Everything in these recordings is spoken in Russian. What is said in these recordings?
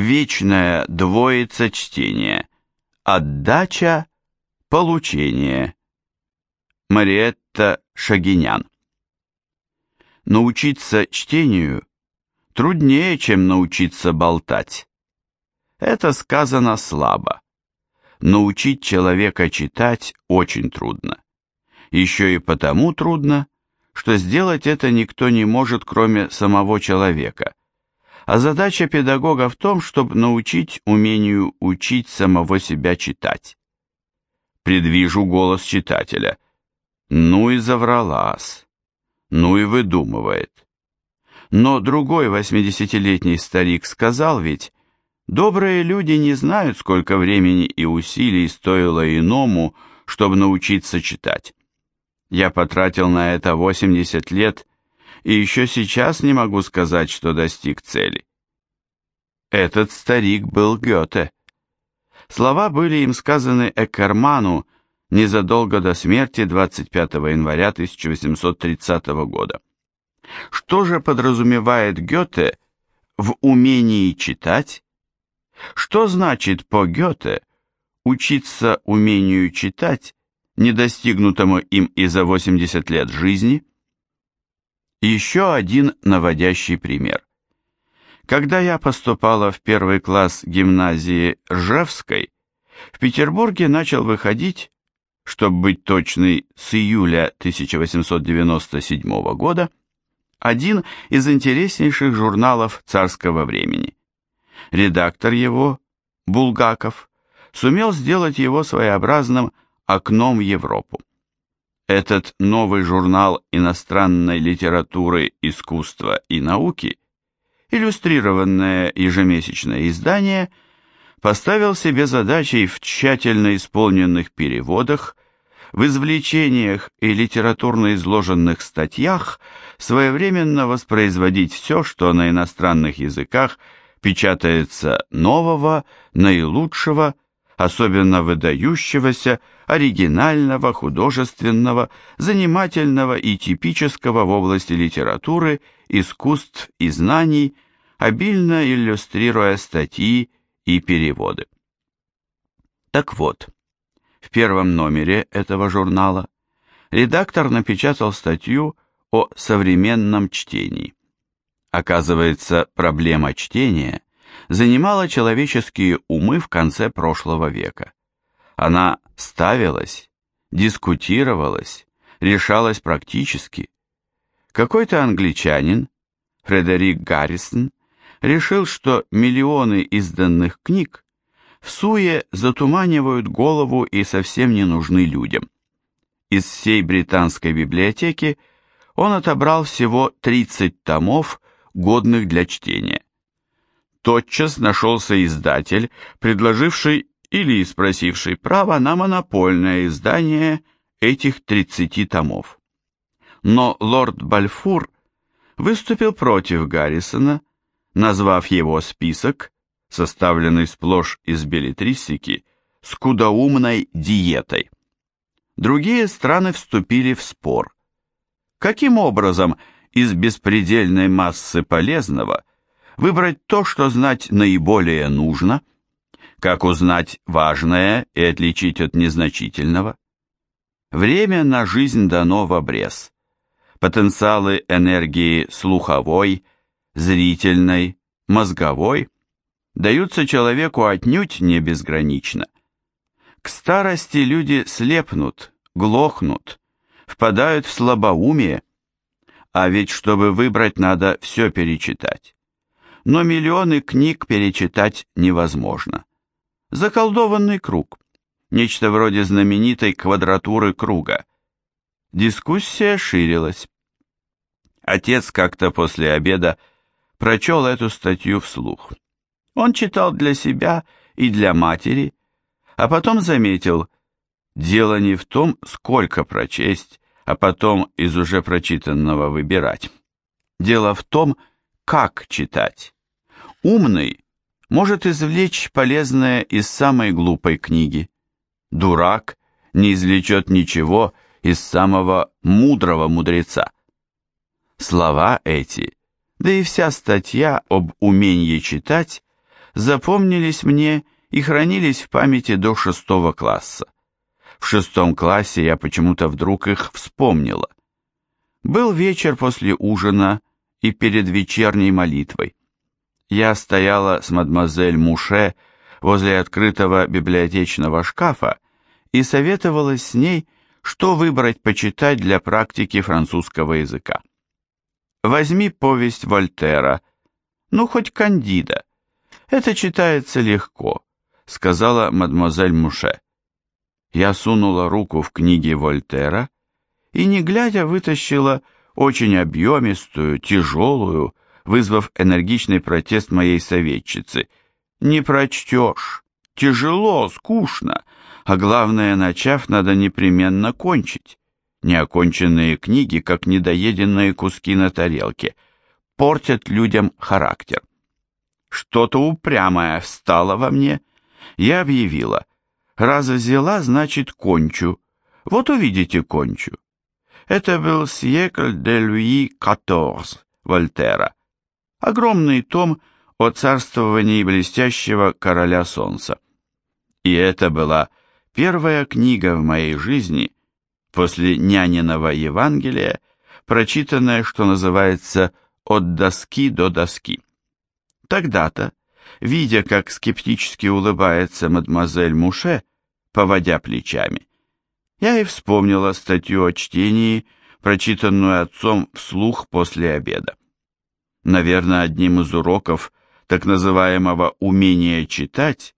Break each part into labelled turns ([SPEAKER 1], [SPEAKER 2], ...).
[SPEAKER 1] вечная двоица чтения. Отдача, получение. Мариетта Шагинян. Научиться чтению труднее, чем научиться болтать. Это сказано слабо. Научить человека читать очень трудно. Еще и потому трудно, что сделать это никто не может, кроме самого человека. А задача педагога в том, чтобы научить умению учить самого себя читать. Предвижу голос читателя. Ну и завралась. Ну и выдумывает. Но другой восьмидесятилетний старик сказал ведь, Добрые люди не знают, сколько времени и усилий стоило иному, чтобы научиться читать. Я потратил на это 80 лет, и еще сейчас не могу сказать, что достиг цели. Этот старик был Гёте. Слова были им сказаны Эккерману незадолго до смерти 25 января 1830 года. Что же подразумевает Гёте в умении читать что значит по Гёте учиться умению читать, недостигнутому им и за 80 лет жизни? Еще один наводящий пример. Когда я поступала в первый класс гимназии Ржевской, в Петербурге начал выходить, чтобы быть точной, с июля 1897 года, один из интереснейших журналов царского времени. Редактор его, Булгаков, сумел сделать его своеобразным окном в Европу. Этот новый журнал иностранной литературы, искусства и науки, иллюстрированное ежемесячное издание, поставил себе задачей в тщательно исполненных переводах, в извлечениях и литературно изложенных статьях своевременно воспроизводить все, что на иностранных языках – печатается нового, наилучшего, особенно выдающегося, оригинального, художественного, занимательного и типического в области литературы, искусств и знаний, обильно иллюстрируя статьи и переводы. Так вот, в первом номере этого журнала редактор напечатал статью о современном чтении. Оказывается, проблема чтения занимала человеческие умы в конце прошлого века. Она ставилась, дискутировалась, решалась практически. Какой-то англичанин, Фредерик Гаррисон, решил, что миллионы изданных книг в суе затуманивают голову и совсем не нужны людям. Из всей британской библиотеки он отобрал всего 30 томов годных для чтения. Тотчас нашелся издатель, предложивший или спросивший право на монопольное издание этих 30 томов. Но лорд Бальфур выступил против Гаррисона, назвав его список, составленный сплошь из билетристики, скудоумной диетой. Другие страны вступили в спор. Каким образом из беспредельной массы полезного выбрать то, что знать наиболее нужно, как узнать важное и отличить от незначительного. Время на жизнь дано в обрез. Потенциалы энергии слуховой, зрительной, мозговой даются человеку отнюдь не безгранично. К старости люди слепнут, глохнут, впадают в слабоумие, а ведь чтобы выбрать, надо все перечитать. Но миллионы книг перечитать невозможно. Заколдованный круг. Нечто вроде знаменитой квадратуры круга. Дискуссия ширилась. Отец как-то после обеда прочел эту статью вслух. Он читал для себя и для матери, а потом заметил, дело не в том, сколько прочесть, а потом из уже прочитанного выбирать. Дело в том, как читать. Умный может извлечь полезное из самой глупой книги. Дурак не извлечет ничего из самого мудрого мудреца. Слова эти, да и вся статья об умении читать, запомнились мне и хранились в памяти до шестого класса. В шестом классе я почему-то вдруг их вспомнила. Был вечер после ужина и перед вечерней молитвой. Я стояла с мадемуазель Муше возле открытого библиотечного шкафа и советовалась с ней, что выбрать почитать для практики французского языка. Возьми повесть Вольтера, ну хоть Кандида. Это читается легко, сказала мадемуазель Муше. Я сунула руку в книги Вольтера и, не глядя, вытащила очень объемистую, тяжелую, вызвав энергичный протест моей советчицы. «Не прочтешь. Тяжело, скучно, а главное, начав, надо непременно кончить. Неоконченные книги, как недоеденные куски на тарелке, портят людям характер. Что-то упрямое встало во мне. Я объявила, раз взяла, значит кончу. Вот увидите, кончу. Это был «Сьекль де Луи XIV» Вольтера. Огромный том о царствовании блестящего короля солнца. И это была первая книга в моей жизни, после няниного Евангелия, прочитанное, что называется, от доски до доски. Тогда-то, видя, как скептически улыбается мадемуазель Муше, поводя плечами, я и вспомнила статью о чтении, прочитанную отцом вслух после обеда. Наверное, одним из уроков так называемого умения читать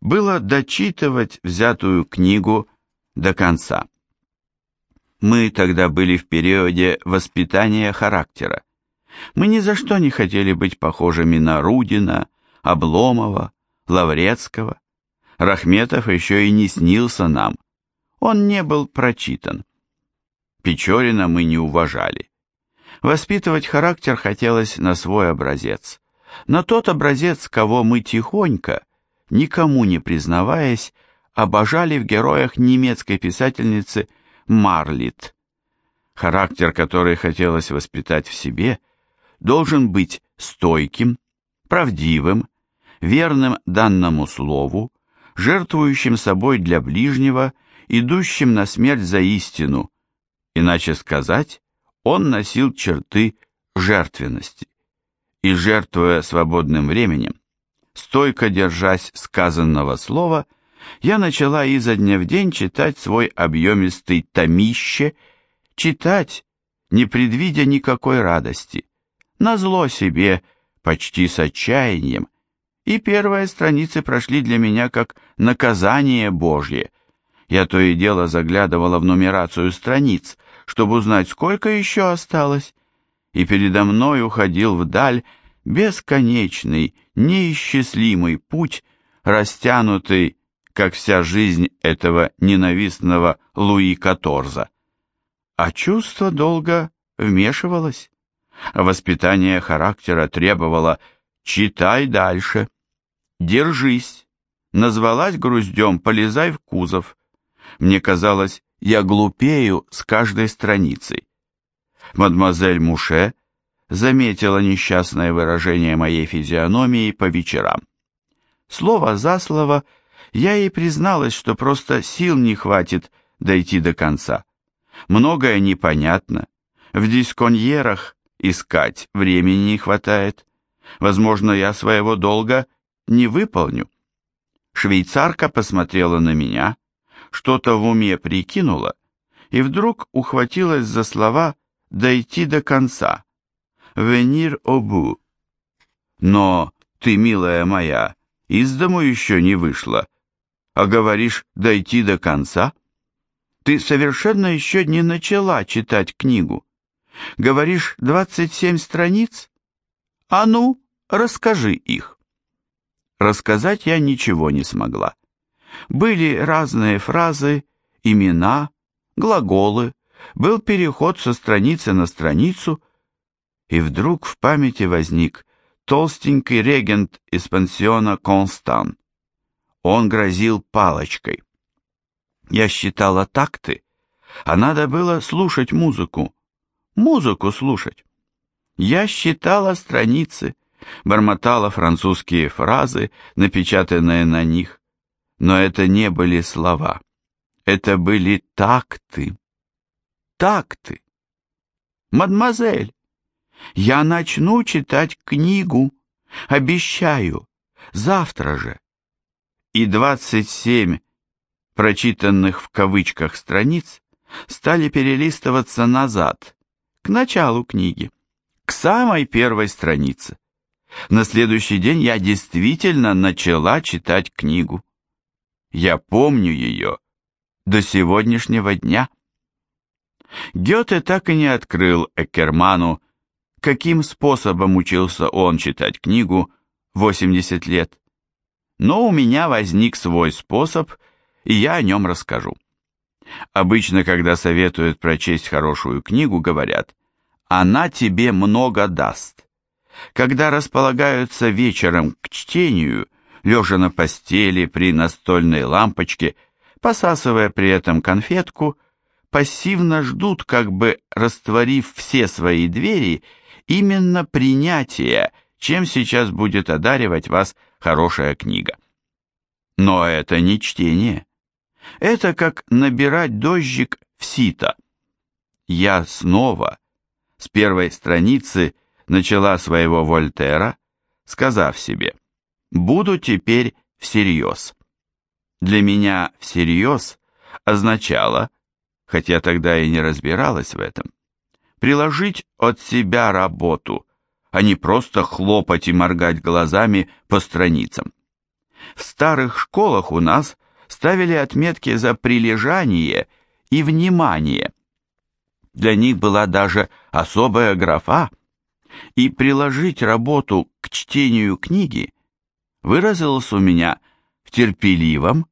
[SPEAKER 1] было дочитывать взятую книгу до конца. Мы тогда были в периоде воспитания характера. Мы ни за что не хотели быть похожими на Рудина, Обломова, Лаврецкого. Рахметов еще и не снился нам. Он не был прочитан. Печорина мы не уважали. Воспитывать характер хотелось на свой образец. На тот образец, кого мы тихонько, никому не признаваясь, обожали в героях немецкой писательницы Марлит. Характер, который хотелось воспитать в себе, должен быть стойким, правдивым, верным данному слову, жертвующим собой для ближнего, идущим на смерть за истину, иначе сказать, он носил черты жертвенности. И жертвуя свободным временем, стойко держась сказанного слова, я начала изо дня в день читать свой объемистый томище, читать, не предвидя никакой радости, назло себе, почти с отчаянием, и первые страницы прошли для меня как наказание Божье. Я то и дело заглядывала в нумерацию страниц, чтобы узнать, сколько еще осталось, и передо мной уходил вдаль бесконечный, неисчислимый путь, растянутый как вся жизнь этого ненавистного Луи Каторза. А чувство долго вмешивалось. Воспитание характера требовало «читай дальше», «держись», назвалась груздем «полезай в кузов». Мне казалось, я глупею с каждой страницей. Мадемуазель Муше заметила несчастное выражение моей физиономии по вечерам. Слово за слово – я ей призналась, что просто сил не хватит дойти до конца. Многое непонятно. В дисконьерах искать времени не хватает. Возможно, я своего долга не выполню. Швейцарка посмотрела на меня, что-то в уме прикинула и вдруг ухватилась за слова «дойти до конца». «Venir au bout». Но ты, милая моя, из дому еще не вышла, а говоришь дойти до конца? Ты совершенно еще не начала читать книгу. Говоришь, 27 страниц? А ну, расскажи их. Рассказать я ничего не смогла. Были разные фразы, имена, глаголы, был переход со страницы на страницу, и вдруг в памяти возник толстенький регент из пансиона Констан. Он грозил палочкой. Я считала такты, а надо было слушать музыку. Музыку слушать. Я считала страницы, бормотала французские фразы, напечатанные на них, но это не были слова, это были такты. Такты. Мадемуазель, я начну читать книгу, обещаю, завтра же. И двадцать семь прочитанных в кавычках страниц стали перелистываться назад, к началу книги, к самой первой странице. На следующий день я действительно начала читать книгу. Я помню ее до сегодняшнего дня. Гёте так и не открыл Эккерману, каким способом учился он читать книгу 80 лет. Но у меня возник свой способ, и я о нем расскажу. Обычно, когда советуют прочесть хорошую книгу, говорят, она тебе много даст. Когда располагаются вечером к чтению, лежа на постели при настольной лампочке, посасывая при этом конфетку, пассивно ждут, как бы растворив все свои двери, именно принятия, чем сейчас будет одаривать вас хорошая книга. Но это не чтение. Это как набирать дождик в сито. Я снова, с первой страницы, начала своего Вольтера, сказав себе, буду теперь всерьез. Для меня всерьез означало, хотя тогда и не разбиралась в этом, приложить от себя работу, а не просто хлопать и моргать глазами по страницам. В старых школах у нас ставили отметки за прилежание и внимание. Для них была даже особая графа, и приложить работу к чтению книги выразилось у меня в терпеливом,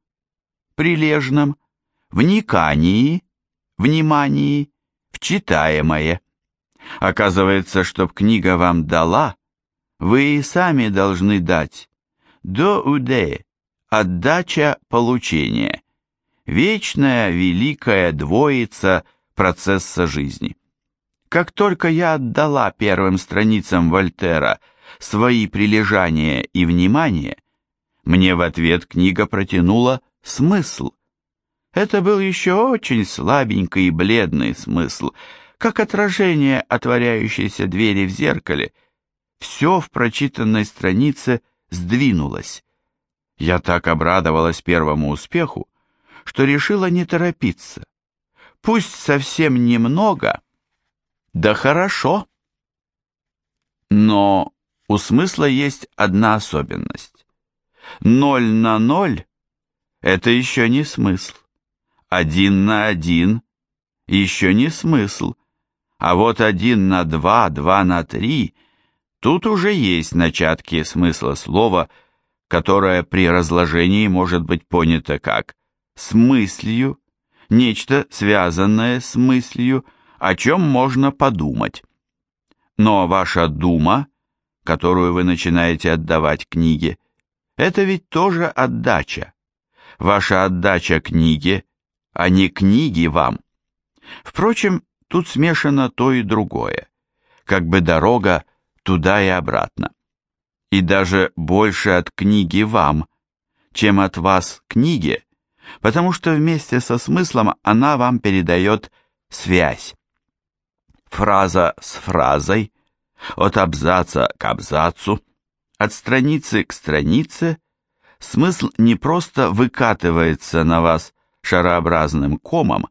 [SPEAKER 1] прилежном, вникании, внимании, в читаемое. Оказывается, чтоб книга вам дала, вы и сами должны дать. До уде, отдача получения. Вечная великая двоица процесса жизни. Как только я отдала первым страницам Вольтера свои прилежания и внимание, мне в ответ книга протянула смысл. Это был еще очень слабенький и бледный смысл, как отражение отворяющейся двери в зеркале. Все в прочитанной странице сдвинулось. Я так обрадовалась первому успеху, что решила не торопиться. Пусть совсем немного, да хорошо. Но у смысла есть одна особенность. Ноль на ноль — это еще не смысл. Один на один — еще не смысл. А вот один на два, два на три — тут уже есть начатки смысла слова, которое при разложении может быть понято как «с мыслью», нечто связанное с мыслью, о чем можно подумать. Но ваша дума, которую вы начинаете отдавать книге, это ведь тоже отдача. Ваша отдача книге, а не книги вам. Впрочем, тут смешано то и другое, как бы дорога туда и обратно. И даже больше от книги вам, чем от вас книге, потому что вместе со смыслом она вам передает связь. Фраза с фразой, от абзаца к абзацу, от страницы к странице, смысл не просто выкатывается на вас шарообразным комом,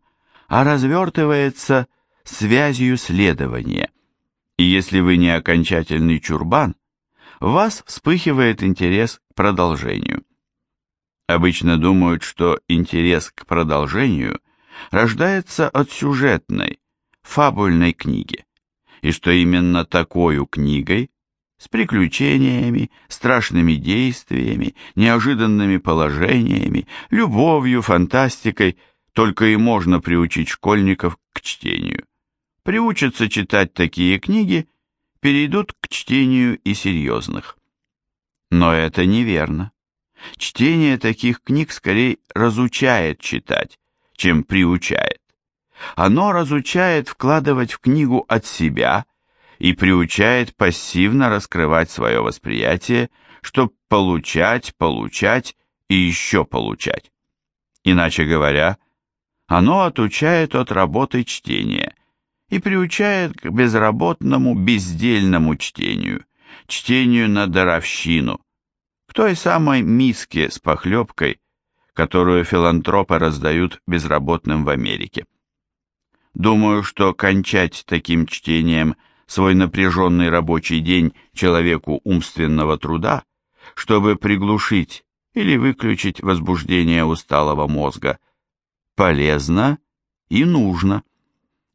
[SPEAKER 1] а развертывается связью следования. И если вы не окончательный чурбан, вас вспыхивает интерес к продолжению. Обычно думают, что интерес к продолжению рождается от сюжетной, фабульной книги, и что именно такой книгой, с приключениями, страшными действиями, неожиданными положениями, любовью, фантастикой, только и можно приучить школьников к чтению. Приучатся читать такие книги, перейдут к чтению и серьезных. Но это неверно. Чтение таких книг скорее разучает читать, чем приучает. Оно разучает вкладывать в книгу от себя и приучает пассивно раскрывать свое восприятие, чтобы получать, получать и еще получать. Иначе говоря, оно отучает от работы чтения и приучает к безработному, бездельному чтению, чтению на даровщину, к той самой миске с похлебкой, которую филантропы раздают безработным в Америке. Думаю, что кончать таким чтением свой напряженный рабочий день человеку умственного труда, чтобы приглушить или выключить возбуждение усталого мозга, полезно и нужно,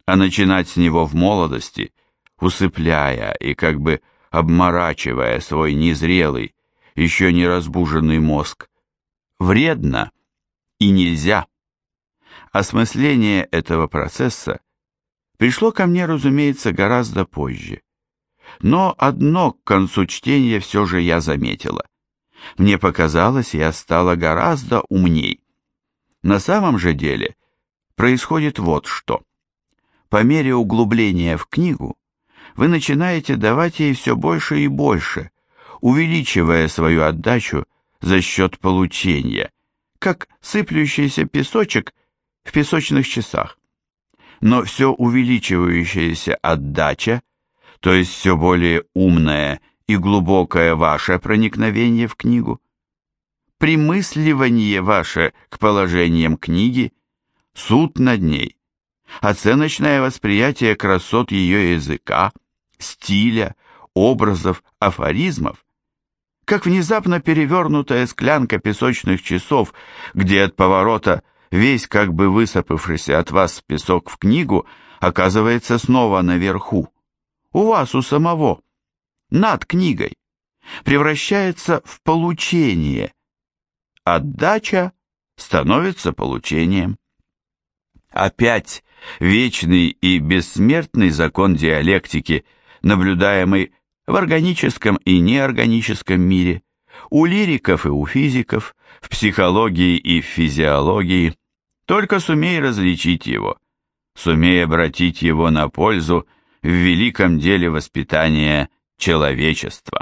[SPEAKER 1] а начинать с него в молодости, усыпляя и как бы обморачивая свой незрелый, еще не разбуженный мозг, вредно и нельзя. Осмысление этого процесса пришло ко мне, разумеется, гораздо позже. Но одно к концу чтения все же я заметила. Мне показалось, я стала гораздо умней. На самом же деле происходит вот что. По мере углубления в книгу вы начинаете давать ей все больше и больше, увеличивая свою отдачу за счет получения, как сыплющийся песочек в песочных часах. Но все увеличивающаяся отдача, то есть все более умное и глубокое ваше проникновение в книгу, примысливание ваше к положениям книги, суд над ней, оценочное восприятие красот ее языка, стиля, образов, афоризмов, как внезапно перевернутая склянка песочных часов, где от поворота весь как бы высыпавшийся от вас песок в книгу оказывается снова наверху, у вас у самого, над книгой, превращается в получение. Отдача становится получением. Опять вечный и бессмертный закон диалектики, наблюдаемый в органическом и неорганическом мире, у лириков и у физиков, в психологии и в физиологии. Только сумей различить его, сумей обратить его на пользу в великом деле воспитания человечества.